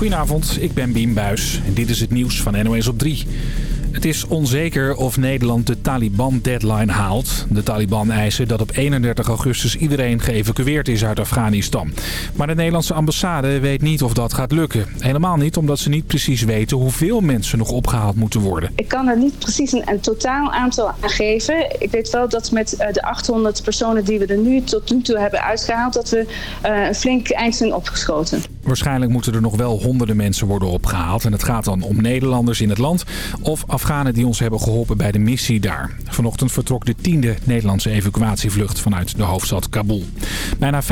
Goedenavond, ik ben Biem Buis en dit is het nieuws van NOS op 3. Het is onzeker of Nederland de Taliban-deadline haalt. De Taliban eisen dat op 31 augustus iedereen geëvacueerd is uit Afghanistan. Maar de Nederlandse ambassade weet niet of dat gaat lukken. Helemaal niet omdat ze niet precies weten hoeveel mensen nog opgehaald moeten worden. Ik kan er niet precies een, totaal aantal aan geven. Ik weet wel dat met uh, de 800 personen die we er nu tot nu toe hebben uitgehaald... dat we uh, een flink eind zijn opgeschoten. Waarschijnlijk moeten er nog wel honderden mensen worden opgehaald. En het gaat dan om Nederlanders in het land of Afghanen die ons hebben geholpen bij de missie daar. Vanochtend vertrok de tiende Nederlandse evacuatievlucht vanuit de hoofdstad Kabul. Bijna 25.000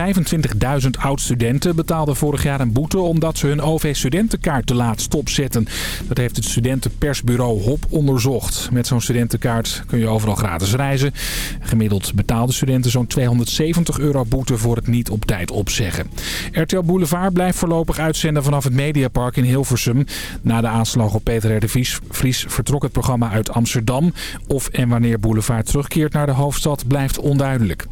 oud-studenten betaalden vorig jaar een boete omdat ze hun OV-studentenkaart te laat stopzetten. Dat heeft het studentenpersbureau HOP onderzocht. Met zo'n studentenkaart kun je overal gratis reizen. Gemiddeld betaalden studenten zo'n 270 euro boete voor het niet op tijd opzeggen. RTL Boulevard blijft voorlopig uitzenden vanaf het Mediapark in Hilversum. Na de aanslag op Peter R. de Vries vertrok het programma uit Amsterdam. Of en wanneer Boulevard terugkeert naar de hoofdstad blijft onduidelijk.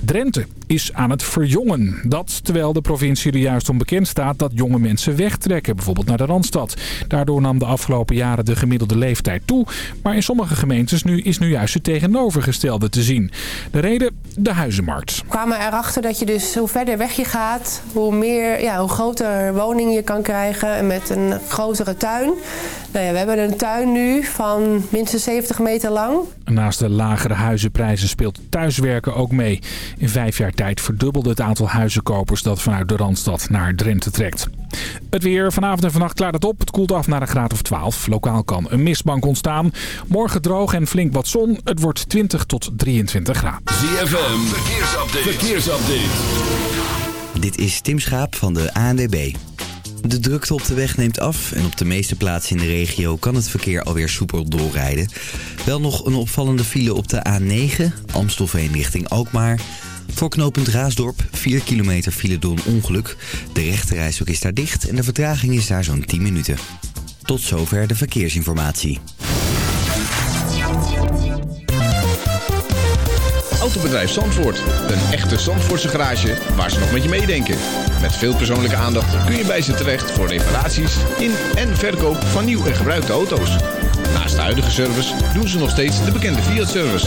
Drenthe is aan het verjongen. Dat terwijl de provincie er juist om bekend staat dat jonge mensen wegtrekken, bijvoorbeeld naar de Randstad. Daardoor nam de afgelopen jaren de gemiddelde leeftijd toe. Maar in sommige gemeentes nu is nu juist het tegenovergestelde te zien. De reden? De huizenmarkt. We kwamen erachter dat je dus hoe verder weg je gaat, hoe, meer, ja, hoe groter woning je kan krijgen met een grotere tuin. Nou ja, we hebben een tuin nu van minstens 70 meter lang. Naast de lagere huizenprijzen speelt thuiswerken ook mee. In vijf jaar tijd verdubbelde het aantal huizenkopers dat vanuit de Randstad naar Drenthe trekt. Het weer. Vanavond en vannacht klaart het op. Het koelt af naar een graad of 12. Lokaal kan een mistbank ontstaan. Morgen droog en flink wat zon. Het wordt 20 tot 23 graden. ZFM. Verkeersupdate. Verkeersupdate. Dit is Tim Schaap van de ANDB. De drukte op de weg neemt af en op de meeste plaatsen in de regio kan het verkeer alweer soepel doorrijden. Wel nog een opvallende file op de A9, Amstelveen richting Alkmaar. Voor knooppunt Raasdorp 4 kilometer file door een ongeluk. De rechterrijstok is daar dicht en de vertraging is daar zo'n 10 minuten. Tot zover de verkeersinformatie. Autobedrijf Zandvoort. Een echte Zandvoortse garage waar ze nog met je meedenken. Met veel persoonlijke aandacht kun je bij ze terecht voor reparaties in en verkoop van nieuw en gebruikte auto's. Naast de huidige service doen ze nog steeds de bekende Fiat-service.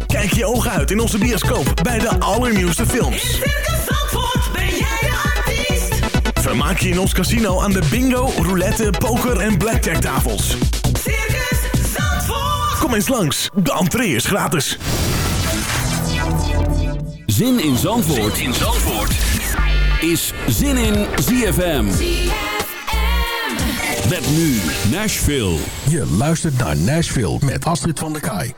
Kijk je ogen uit in onze bioscoop bij de allernieuwste In films. Circus Zandvoort ben jij de artiest. Vermaak je in ons casino aan de bingo, roulette, poker en blackjack tafels. Circus Zandvoort. Kom eens langs, de entree is gratis. Zin in Zandvoort, in Zandvoort. is Zin in ZFM. Met nu Nashville. Je luistert naar Nashville met Astrid van der Kaai.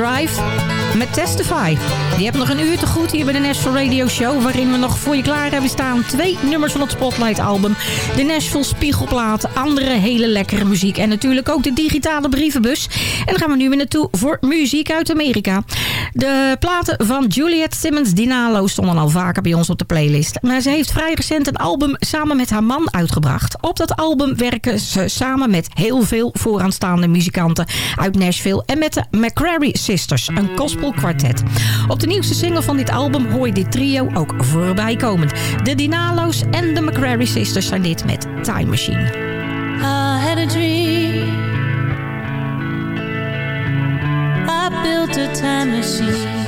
Drive met Testify. Je hebt nog een uur te goed hier bij de Nashville Radio Show... waarin we nog voor je klaar hebben staan twee nummers van het Spotlight album. De Nashville Spiegelplaat, andere hele lekkere muziek... en natuurlijk ook de digitale brievenbus. En dan gaan we nu weer naartoe voor muziek uit Amerika. De platen van Juliette Simmons Dinalo stonden al vaker bij ons op de playlist. Maar ze heeft vrij recent een album samen met haar man uitgebracht. Op dat album werken ze samen met heel veel vooraanstaande muzikanten uit Nashville... en met de McCrary Sisters, een gospel kwartet. Op de nieuwste single van dit album hoor je dit trio ook voorbij komen. De Dinalo's en de McCrary Sisters zijn dit met Time Machine. I had a dream. Built a time machine.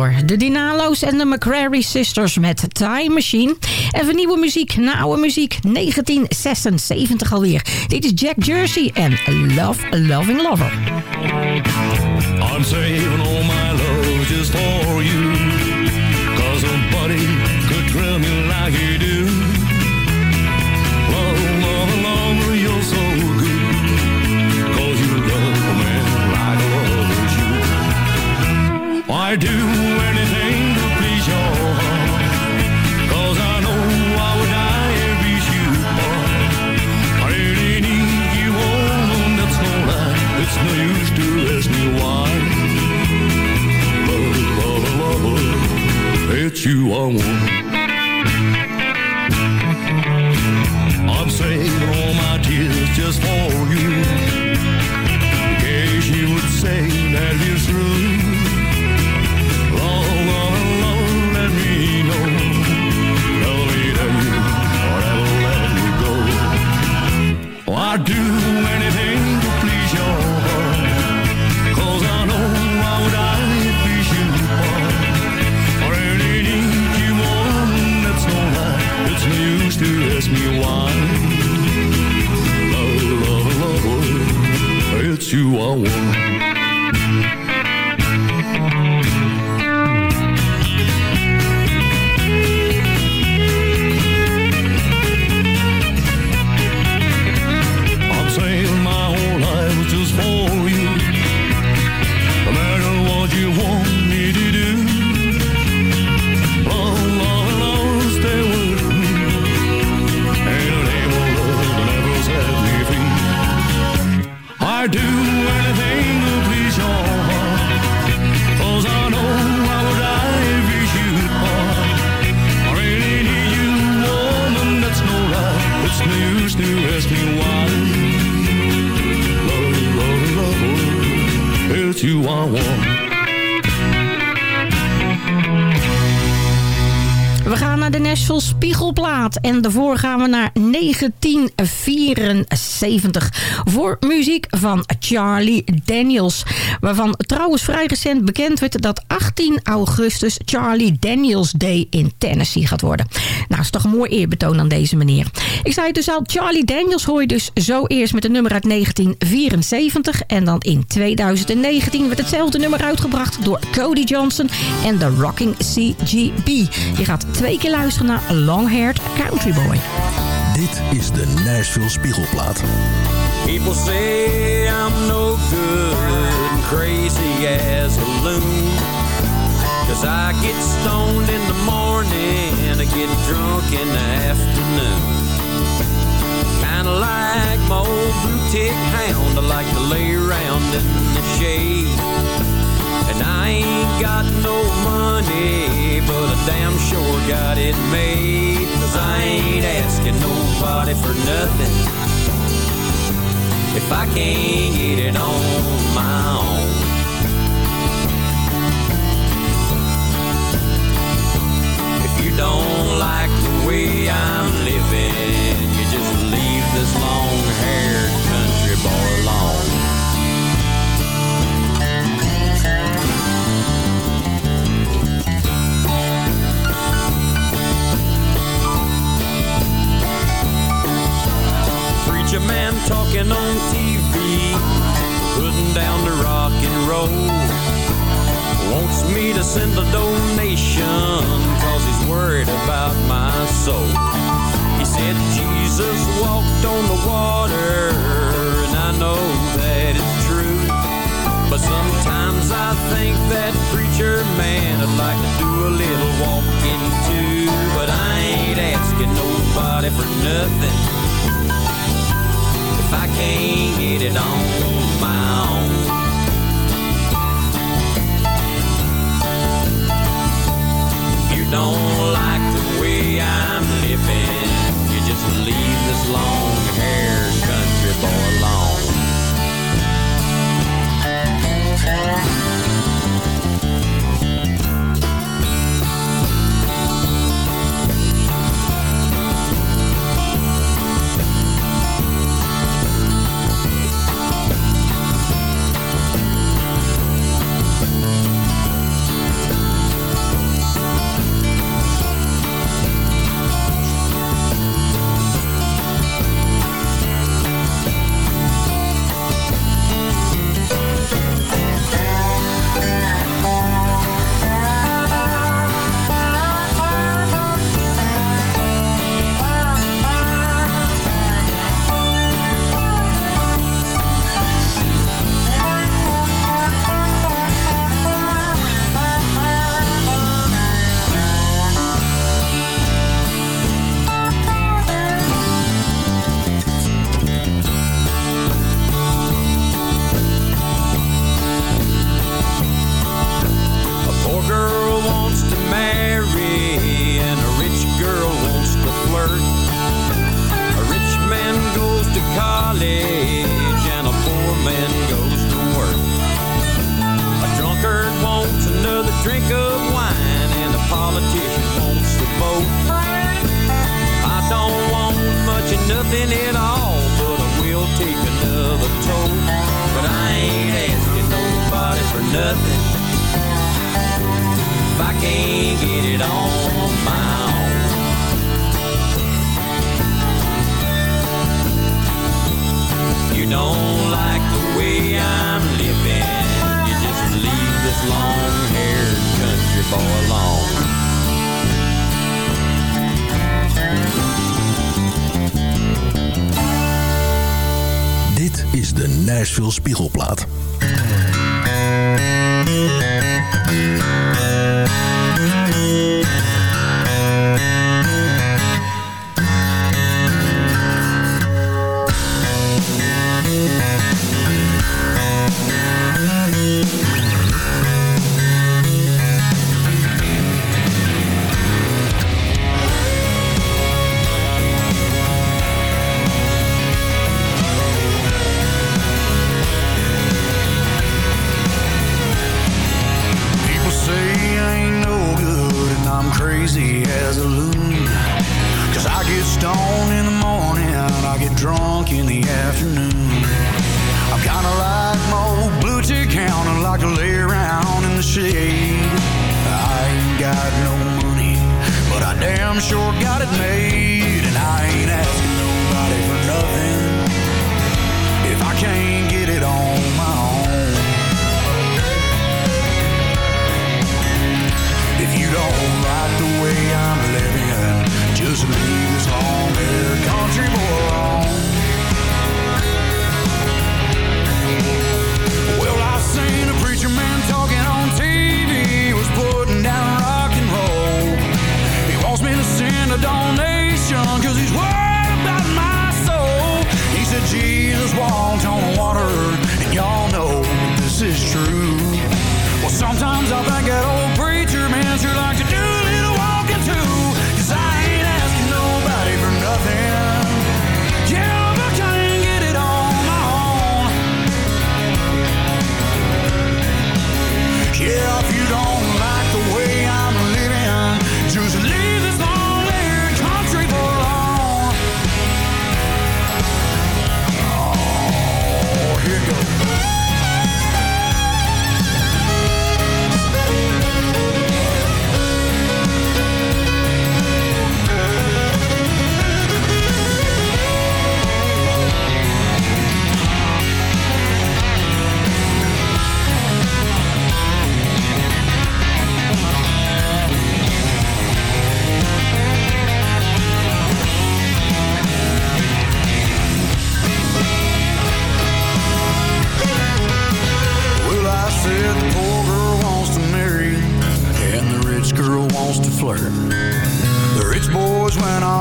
Hoor. De Dinalo's en de McCrary Sisters met Time Machine. En van nieuwe muziek naar oude muziek. 1976 alweer. Dit is Jack Jersey en Love Loving Lover. I'm saving all my love just for you. Cause nobody could thrill me like you do. Love, love, love, you're so good. Cause you love man like love you. I do you are want. I'm saving all my tears just for you. In case you would say that love, love, let me know. Tell me that you let me go. I'd do anything you I want. En daarvoor gaan we naar 1974 voor muziek van Charlie Daniels. Waarvan trouwens vrij recent bekend werd dat 18 augustus Charlie Daniels Day in Tennessee gaat worden. Nou, is toch een mooi eerbetoon aan deze meneer. Ik zei het dus al, Charlie Daniels hoor dus zo eerst met een nummer uit 1974. En dan in 2019 werd hetzelfde nummer uitgebracht door Cody Johnson en The Rocking CGB. Je gaat twee keer luisteren naar Long Haired Country Boy. Dit is de Nashville Spiegelplaat. People say I'm no good and crazy as a loon. Cause I get stoned in the morning and I get drunk in the afternoon. Kinda like my old blue tick hound, I like to lay around in the shade. And I ain't got no money, but I damn sure got it made. Cause I ain't asking nobody for nothing if I can't get it on my own. If you don't like the way I'm living, you just leave this long-haired on TV, putting down the rock and roll. Wants me to send a donation, cause he's worried about my soul. He said Jesus walked on the water, and I know that it's true. But sometimes I think that preacher man would like to do a little walking too. But I ain't asking nobody for nothing if I can't get it on my own. You don't like the way I'm living, you just leave this long-haired country boy alone. got no money, but I damn sure got it made. And I ain't asking nobody for nothing if I can't get it on my own. If you don't like the way I'm living, just leave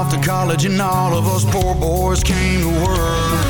to college and all of us poor boys came to work.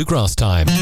Bluegrass Time.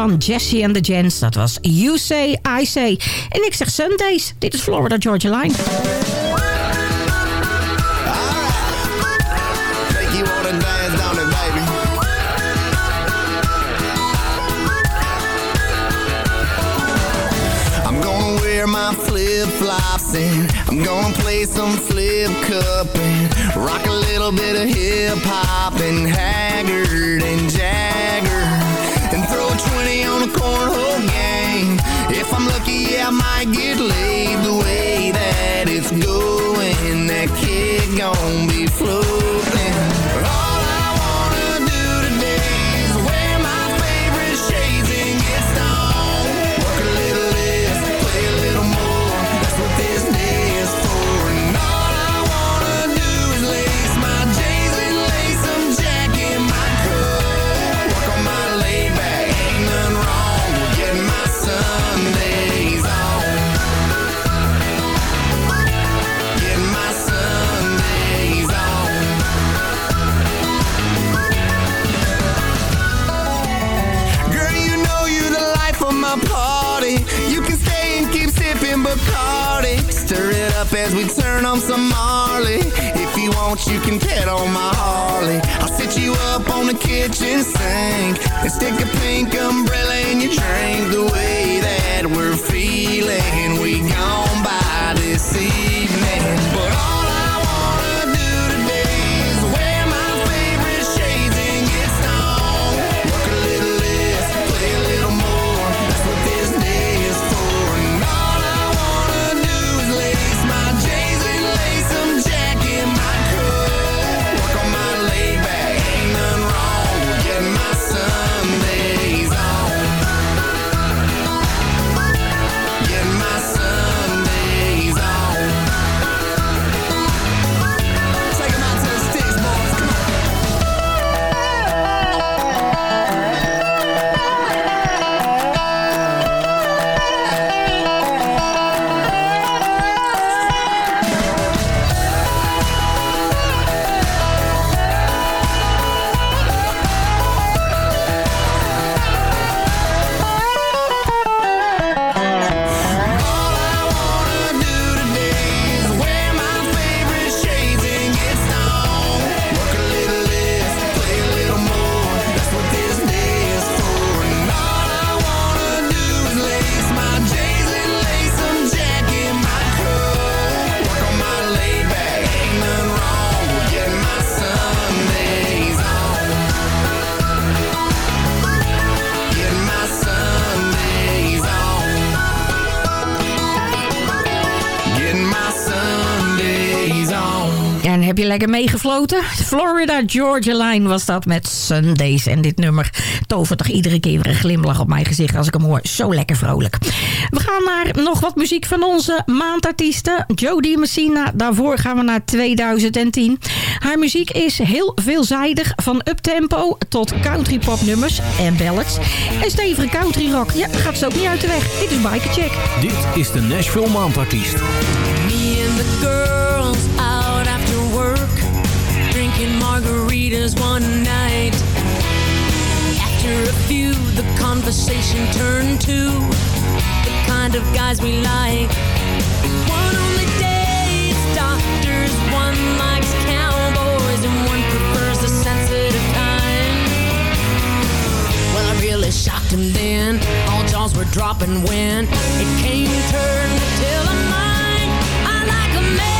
van Jesse and the Gents. Dat was You Say, I Say. En ik zeg Sundays. Dit is Florida Georgia Line. flip-flops and I'm gonna play some flip-cup and rock a little bit of hip-hop and Haggard and Jagger on a cornhole game. If I'm lucky, yeah, I might get laid the way that it's going. That kid gon' be floating. Oh. some Marley. If you want, you can pet on my Harley. I'll set you up on the kitchen sink And stick a pink umbrella in your drink. The way that we're feeling We gone by this evening. lekker meegefloten. Florida Georgia Line was dat met Sundays. En dit nummer tovert toch iedere keer weer een glimlach op mijn gezicht als ik hem hoor. Zo lekker vrolijk. We gaan naar nog wat muziek van onze maandartiesten. Jodie Messina, daarvoor gaan we naar 2010. Haar muziek is heel veelzijdig. Van uptempo tot country-pop nummers en ballads. En stevige country rock. Ja, gaat ze ook niet uit de weg. Dit is Biker Check. Dit is de Nashville Maandartiest. meters one night. After a few, the conversation turned to the kind of guys we like. One only dates doctors, one likes cowboys, and one prefers the sensitive kind. Well, I really shocked him then. All jaws were dropping when it came turn to tell him mine. I like a man.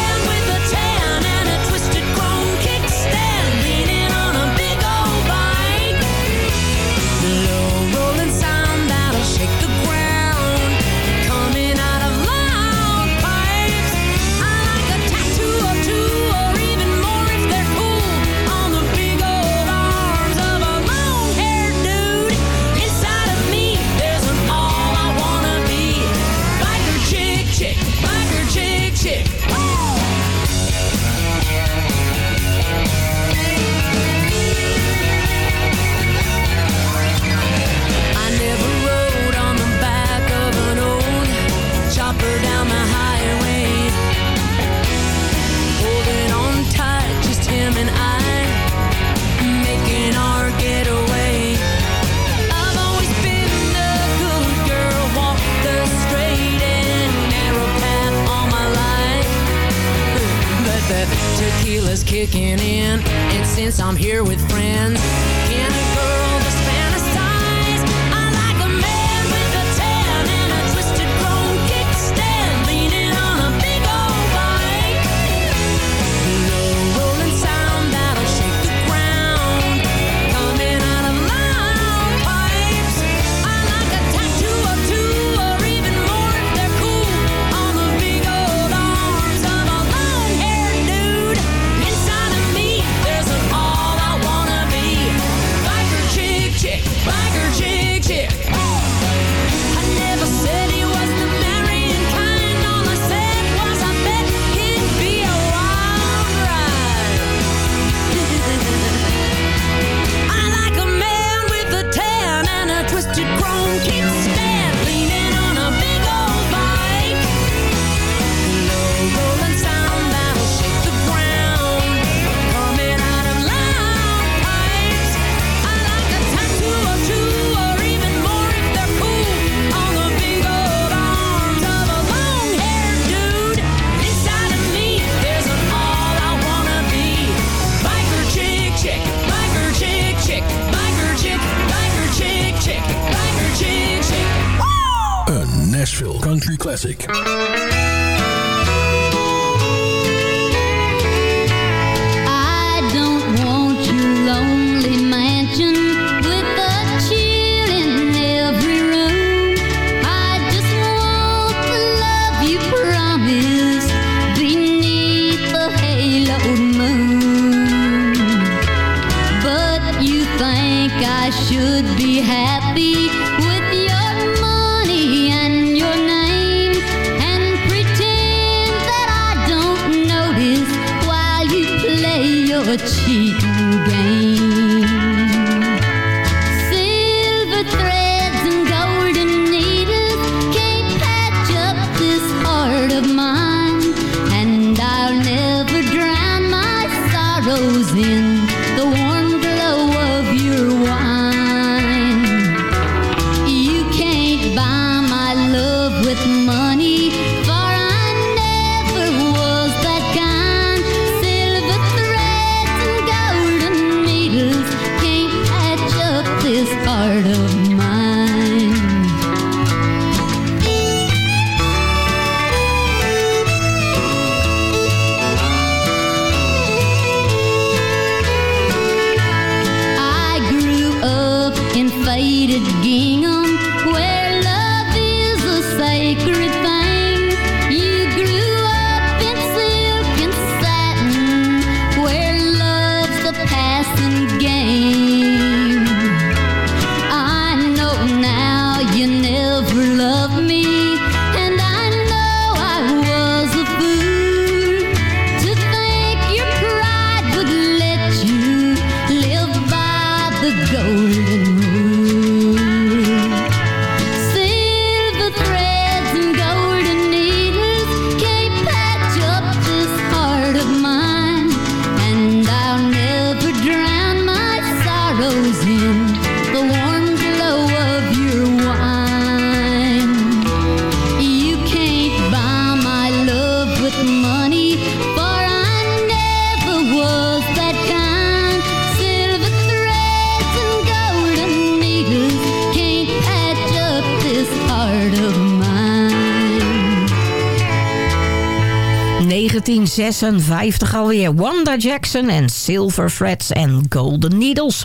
1956 alweer. Wanda Jackson en Silver Threads en Golden Needles.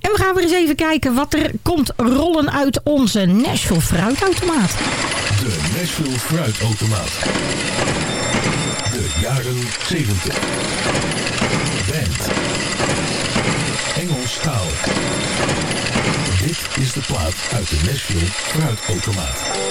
En we gaan weer eens even kijken wat er komt rollen uit onze Nashville fruitautomaat. De Nashville Fruitautomaat. De jaren 70. Band. Engelstalig. Dit is de plaat uit de Nashville Fruitautomaat.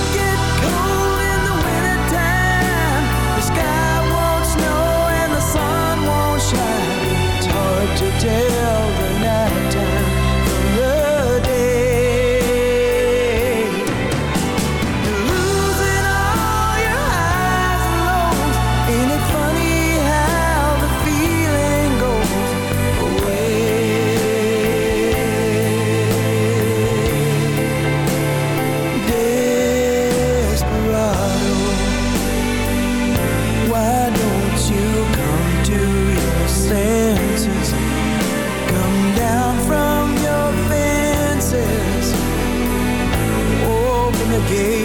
gave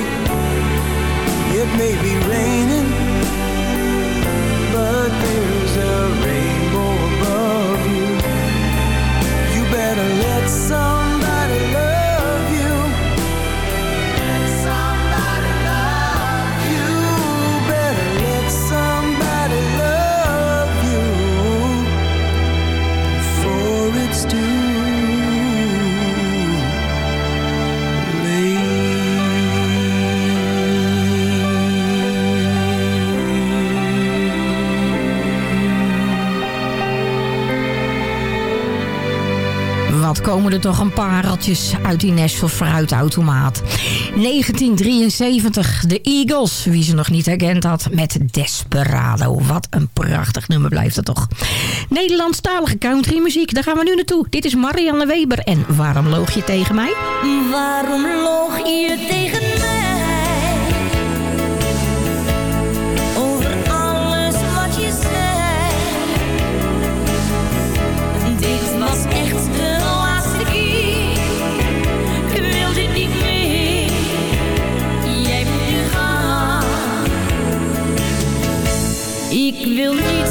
toch een pareltjes uit die Nashville fruitautomaat. 1973, de Eagles, wie ze nog niet herkend had, met Desperado. Wat een prachtig nummer blijft dat toch. Nederlandstalige countrymuziek, daar gaan we nu naartoe. Dit is Marianne Weber en Waarom loog je tegen mij? Waarom loog je tegen mij? Wil niets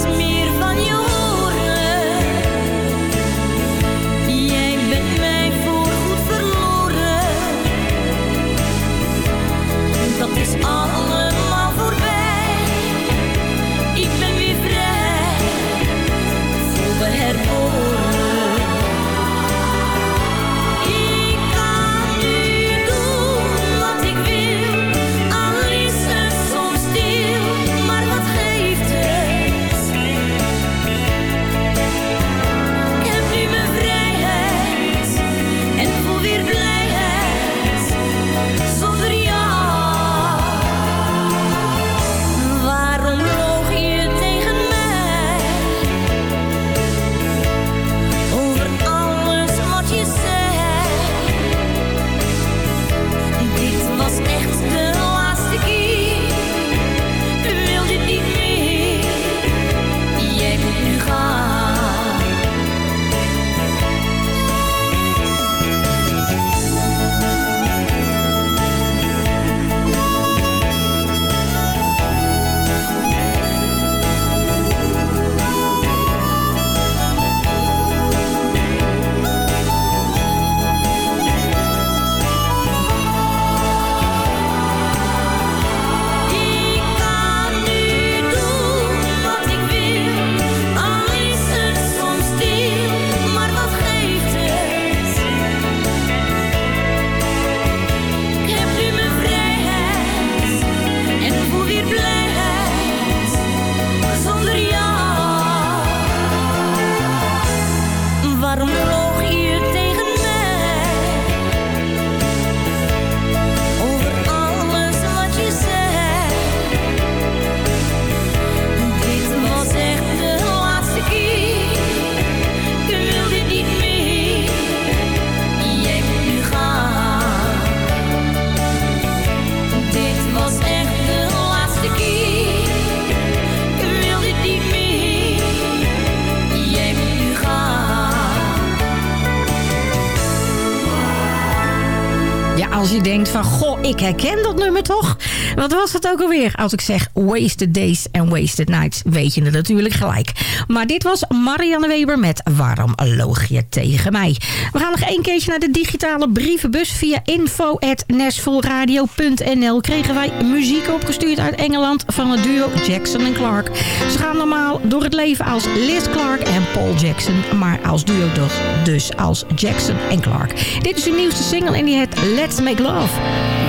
Ja, als je denkt van, goh, ik herken dat nummer toch? Wat was het ook alweer? Als ik zeg Wasted Days and Wasted Nights, weet je het natuurlijk gelijk. Maar dit was Marianne Weber met Waarom loog je tegen mij? We gaan nog één keertje naar de digitale brievenbus. Via info.nashvilleradio.nl kregen wij muziek opgestuurd uit Engeland van het duo Jackson en Clark. Ze gaan normaal door het leven als Liz Clark en Paul Jackson, maar als duo dus, dus als Jackson en Clark. Dit is hun nieuwste single en die heet Let's Make Love.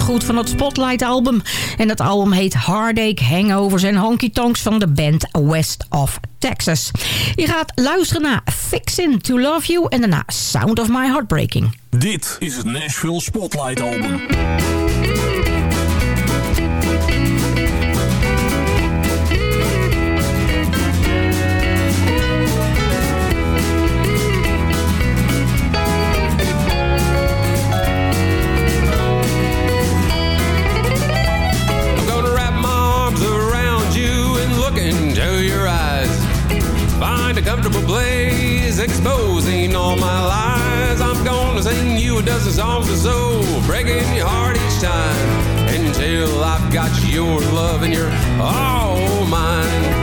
Goed van het Spotlight album. En dat album heet Heartache, Hangovers en Honky Tonks van de band West of Texas. Je gaat luisteren naar Fixin' to Love You en daarna Sound of My Heartbreaking. Dit is het Nashville Spotlight album. comfortable place, exposing all my lies. I'm gonna sing you a dozen songs or so, breaking your heart each time. Until I've got your love and you're all mine.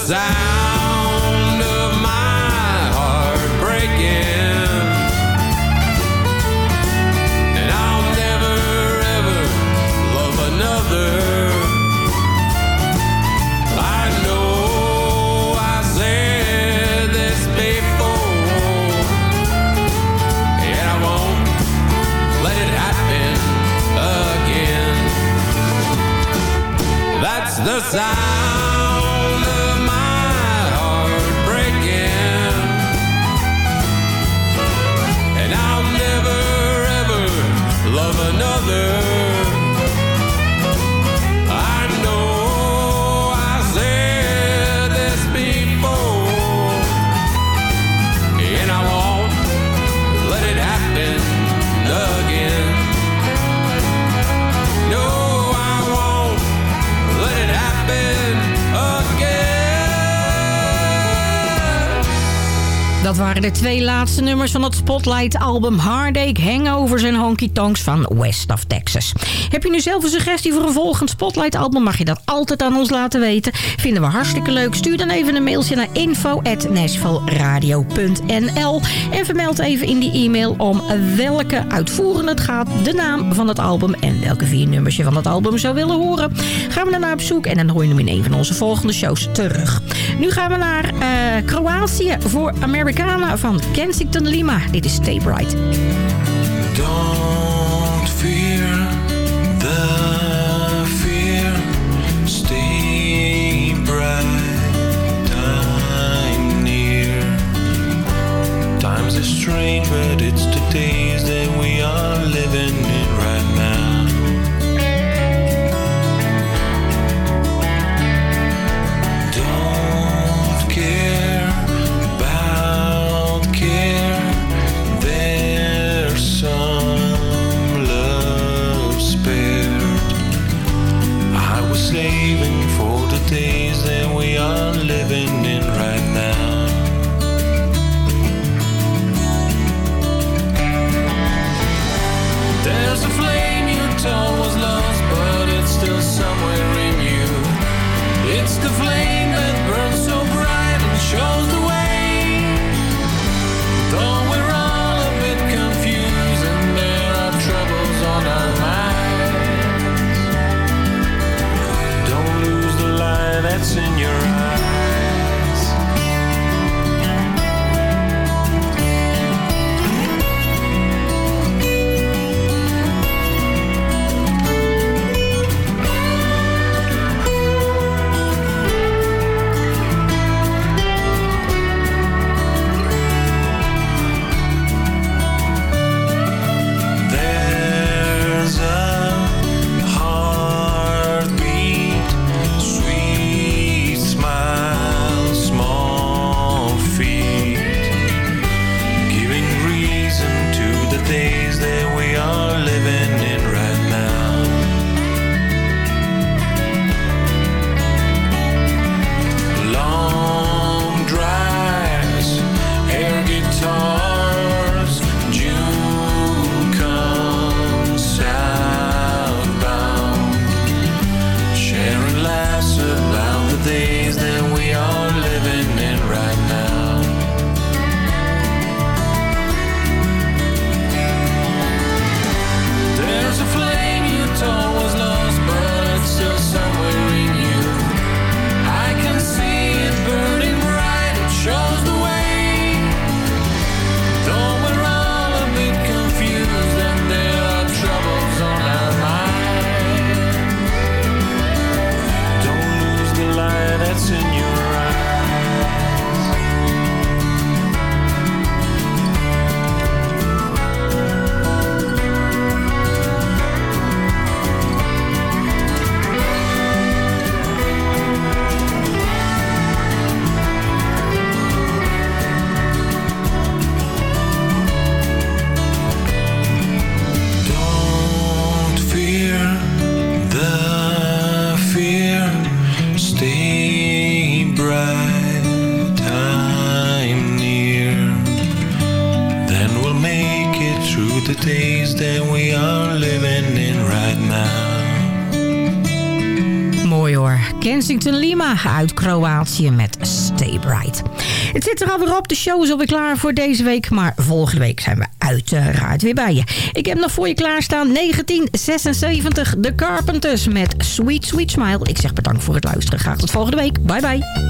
cause twee laatste nummers van het Spotlight-album Heartache Hangovers en Honky Tonks van West of Texas. Heb je nu zelf een suggestie voor een volgend Spotlight-album? Mag je dat altijd aan ons laten weten. Vinden we hartstikke leuk. Stuur dan even een mailtje naar info.nashvilleradio.nl en vermeld even in die e-mail om welke uitvoerende het gaat, de naam van het album en welke vier nummers je van het album zou willen horen. Gaan we daarna op zoek en dan hoor je hem in een van onze volgende shows terug. Nu gaan we naar eh, Kroatië voor Americana van Kensington Lima. Dit is Stay Bright. Don't fear the fear. Stay bright. Time near. Times are strange, but it's the Met Stay Bright. Het zit er alweer op. De show is alweer klaar voor deze week. Maar volgende week zijn we uiteraard weer bij je. Ik heb nog voor je klaarstaan 1976 The Carpenters met Sweet Sweet Smile. Ik zeg bedankt voor het luisteren. Graag tot volgende week. Bye bye.